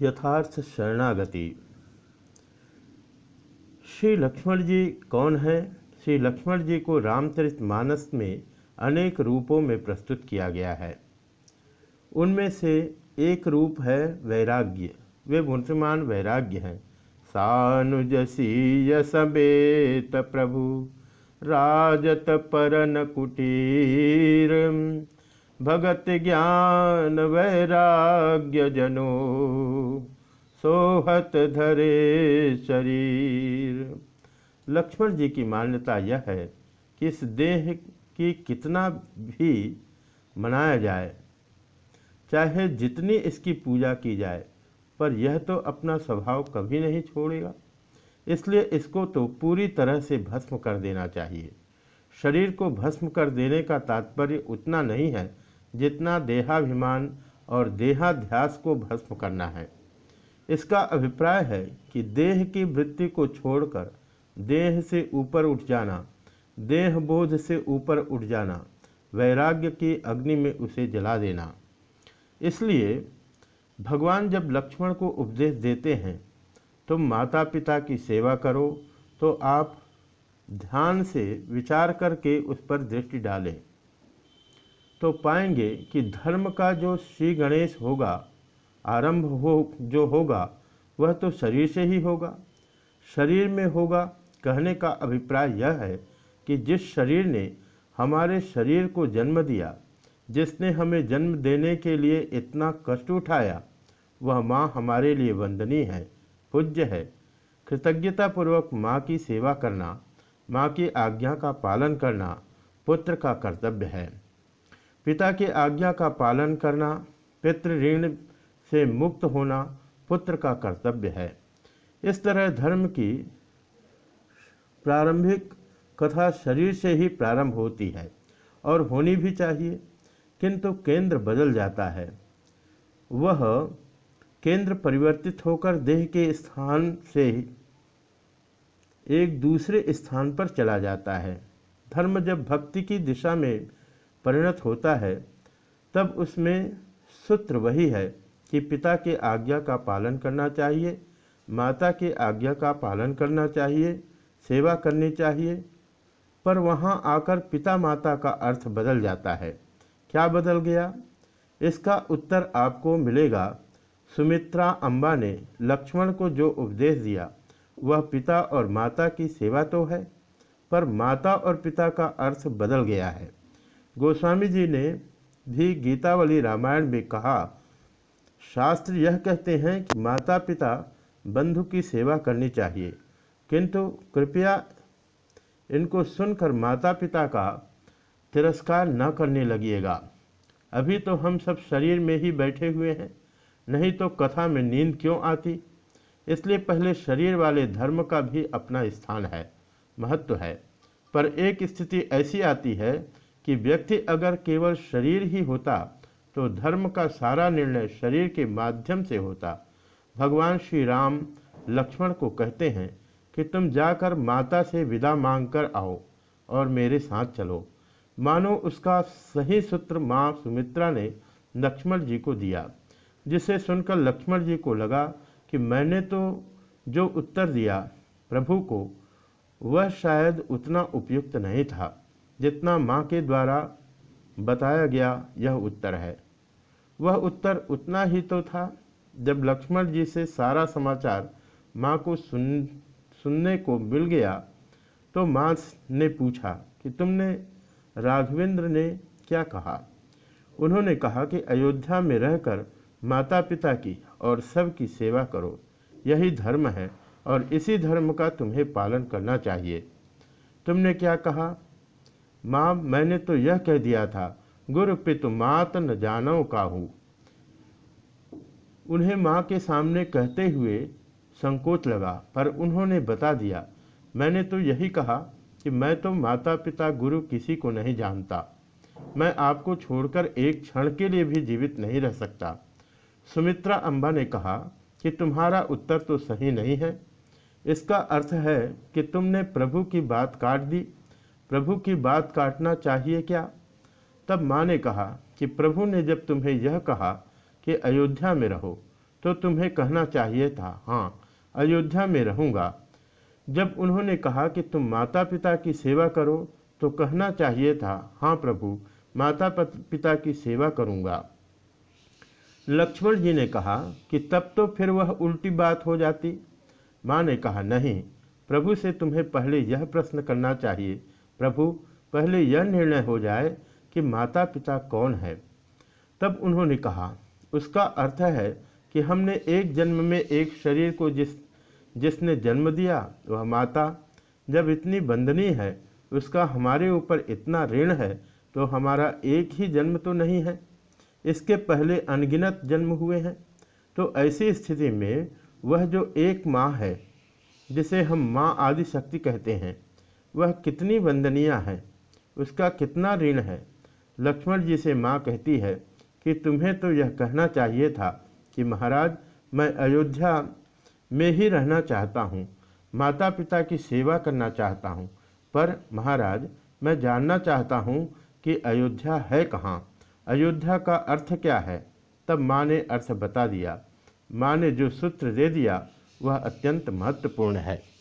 यथार्थ शरणागति। श्री लक्ष्मण जी कौन हैं? श्री लक्ष्मण जी को रामचरित मानस में अनेक रूपों में प्रस्तुत किया गया है। उनमें से एक रूप है वैराग्य। वे मूर्तिमान वैराग्य हैं। सानुजसी समेत प्रभु, राजत परन कुटीर। भगत ज्ञान वैराग्य जनो, सोहत धरे शरीर। लक्ष्मण जी की मान्यता यह है कि इस देह की कितना भी मनाया जाए, चाहे जितनी इसकी पूजा की जाए, पर यह तो अपना स्वभाव कभी नहीं छोड़ेगा। इसलिए इसको तो पूरी तरह से भस्म कर देना चाहिए। शरीर को भस्म कर देने का तात्पर्य उतना नहीं है जितना देहाभिमान और देहाध्यास को भस्म करना है। इसका अभिप्राय है कि देह की वृत्ति को छोड़कर देह से ऊपर उठ जाना देह बोध से ऊपर उठ जाना, वैराग्य की अग्नि में उसे जला देना। इसलिए भगवान जब लक्ष्मण को उपदेश देते हैं तुम माता पिता की सेवा करो तो आप ध्यान से विचार करके उस पर दृष्टि डालें। तो पाएँगे कि धर्म का जो श्री गणेश होगा, आरंभ हो, जो होगा, वह तो शरीर से ही होगा। शरीर में होगा कहने का अभिप्राय यह है कि जिस शरीर ने हमारे शरीर को जन्म दिया, जिसने हमें जन्म देने के लिए इतना कष्ट उठाया, वह माँ हमारे लिए वंदनीय है, पूज्य है। कृतज्ञतापूर्वक माँ की सेवा करना, माँ की आज्ञा का पालन करना पुत्र का कर्तव्य है। पिता की आज्ञा का पालन करना पितृ ऋण से मुक्त होना पुत्र का कर्तव्य है। इस तरह धर्म की प्रारंभिक कथा शरीर से ही प्रारंभ होती है और होनी भी चाहिए, किंतु केंद्र बदल जाता है। वह केंद्र परिवर्तित होकर देह के स्थान से एक दूसरे स्थान पर चला जाता है। धर्म जब भक्ति की दिशा में परिणत होता है, तब उसमें सूत्र वही है कि पिता के आज्ञा का पालन करना चाहिए, माता के आज्ञा का पालन करना चाहिए, सेवा करनी चाहिए, पर वहाँ आकर पिता माता का अर्थ बदल जाता है। क्या बदल गया? इसका उत्तर आपको मिलेगा। सुमित्रा अम्बा ने लक्ष्मण को जो उपदेश दिया, वह पिता और माता की सेवा तो है, पर माता और पिता का अर्थ बदल गया है। गोस्वामी जी ने भी गीतावली रामायण में कहा, शास्त्र यह कहते हैं कि माता पिता बंधु की सेवा करनी चाहिए। किंतु कृपया इनको सुनकर माता पिता का तिरस्कार न करने लगिएगा। अभी तो हम सब शरीर में ही बैठे हुए हैं, नहीं तो कथा में नींद क्यों आती? इसलिए पहले शरीर वाले धर्म का भी अपना स्थान है, महत्व है। पर एक स्थिति ऐसी आती है कि व्यक्ति अगर केवल शरीर ही होता तो धर्म का सारा निर्णय शरीर के माध्यम से होता। भगवान श्री राम लक्ष्मण को कहते हैं कि तुम जाकर माता से विदा मांग कर आओ और मेरे साथ चलो। मानो उसका सही सूत्र माँ सुमित्रा ने लक्ष्मण जी को दिया, जिसे सुनकर लक्ष्मण जी को लगा कि मैंने तो जो उत्तर दिया प्रभु को, वह शायद उतना उपयुक्त नहीं था। जितना माँ के द्वारा बताया गया यह उत्तर है। वह उत्तर उतना ही तो था जब लक्ष्मण जी से सारा समाचार माँ को सुन, सुनने को मिल गया तो माँ ने पूछा कि तुमने राघवेंद्र ने क्या कहा? उन्होंने कहा कि अयोध्या में रहकर माता पिता की और सब की सेवा करो। यही धर्म है और इसी धर्म का तुम्हें पालन करना चाहिए। तुमने क्या कहा? माँ, मैंने तो यह कह दिया था, गुरु पितु मात न जानो काहू। उन्हें माँ के सामने कहते हुए संकोच लगा, पर उन्होंने बता दिया, मैंने तो यही कहा कि मैं तो माता पिता गुरु किसी को नहीं जानता। मैं आपको छोड़कर एक क्षण के लिए भी जीवित नहीं रह सकता। सुमित्रा अम्बा ने कहा, कि तुम्हारा उत्तर तो सही नहीं है। इसका अर्थ है कि तुमने प्रभु की बात काट दी प्रभु की बात काटना चाहिए क्या? तब माँ ने कहा कि प्रभु ने जब तुम्हें यह कहा कि अयोध्या में रहो तो तुम्हें कहना चाहिए था हाँ अयोध्या में रहूँगा। जब उन्होंने कहा कि तुम माता पिता की सेवा करो तो कहना चाहिए था हाँ प्रभु माता पिता की सेवा करूँगा। लक्ष्मण जी ने कहा कि तब तो फिर वह उल्टी बात हो जाती। माँ ने कहा, नहीं, प्रभु से तुम्हें पहले यह प्रश्न करना चाहिए प्रभु, पहले यह निर्णय हो जाए कि माता पिता कौन है। तब उन्होंने कहा, उसका अर्थ है कि हमने एक जन्म में एक शरीर को जिस, जिसने जन्म दिया, वह माता। जब इतनी बंदनी है, उसका हमारे ऊपर इतना ऋण है तो हमारा एक ही जन्म तो नहीं है। इसके पहले अनगिनत जन्म हुए हैं। तो ऐसी स्थिति में वह जो एक माँ है, जिसे हम माँ आदि शक्ति कहते हैं वह कितनी वंदनीय है? उसका कितना ऋण है? लक्ष्मण जी से माँ कहती है कि तुम्हें तो यह कहना चाहिए था कि महाराज, मैं अयोध्या में ही रहना चाहता हूँ। माता पिता की सेवा करना चाहता हूँ। पर महाराज, मैं जानना चाहता हूँ कि अयोध्या है कहाँ? अयोध्या का अर्थ क्या है? तब माँ ने अर्थ बता दिया। माँ ने जो सूत्र दे दिया, वह अत्यंत महत्वपूर्ण है।